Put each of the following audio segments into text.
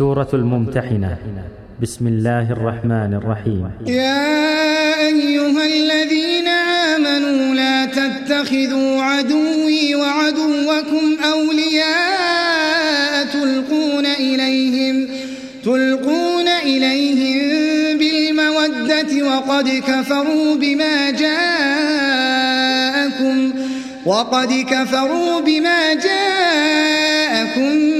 سورة الممتحنة. بسم الله الرحمن الرحيم. يا أيها الذين آمنوا لا تتخذوا عدوي وعدوكم أولياء تلقون إليهم تلقون إليهم بالمودة وقد كفروا بما جاءكم وقد كفروا بما جاءكم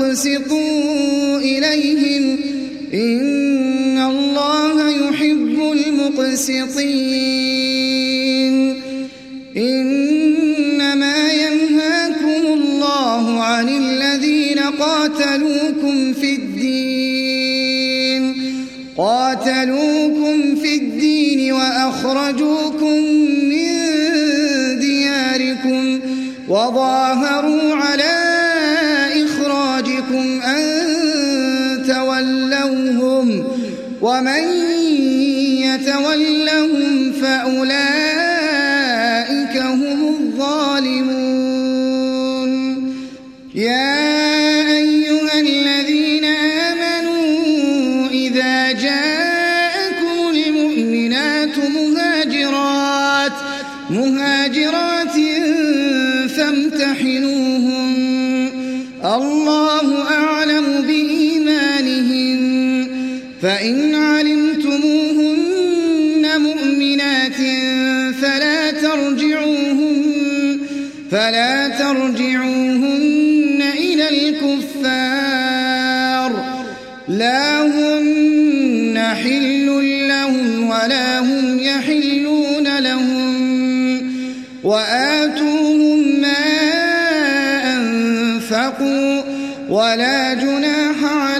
وتقسطوا إليهم إن الله يحب المقسطين. إنما ينهاكم الله عن الذين قاتلوكم في الدين. قاتلوكم في الدين وأخرجوكم من دياركم وظاهروا على ومن يتولهم فأولئك هم الظالمون. يا أيها الذين آمنوا إذا جاءكم المؤمنات مهاجرات مهاجرات فامتحنوهم الله أعلم فإن علمتموهن مؤمنات فلا ترجعوهن فلا ترجعوهن إلى الكفار. لا هن حل لهم ولا هم يحلون لهم. وآتوهم ما أنفقوا ولا جناح عليكم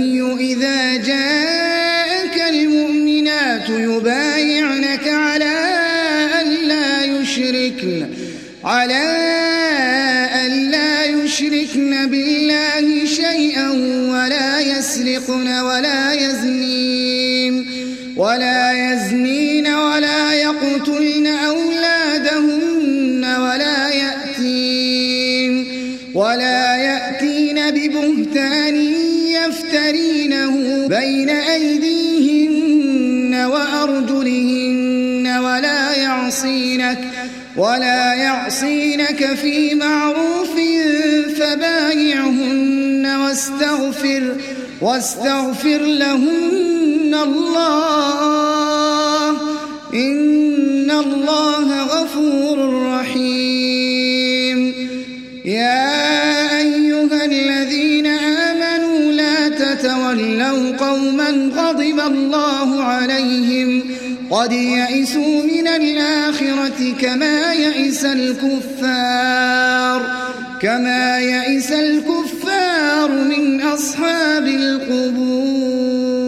النبي إذا جاءك المؤمنات يبايعنك على أن لا يشركن على أن لا يشركن بالله شيئا ولا يسرقن ولا يزنين ولا يزنين ولا يقتلن أولادهن ولا يأتين ولا يأتين ببهتان يفترينه بين أيديهن وأرجلهن ولا يعصينك ولا يعصينك في معروف فبايعهن واستغفر واستغفر لهن الله قد يئسوا من الآخرة كما يئس الكفار كما يئس الكفار من أصحاب القبور.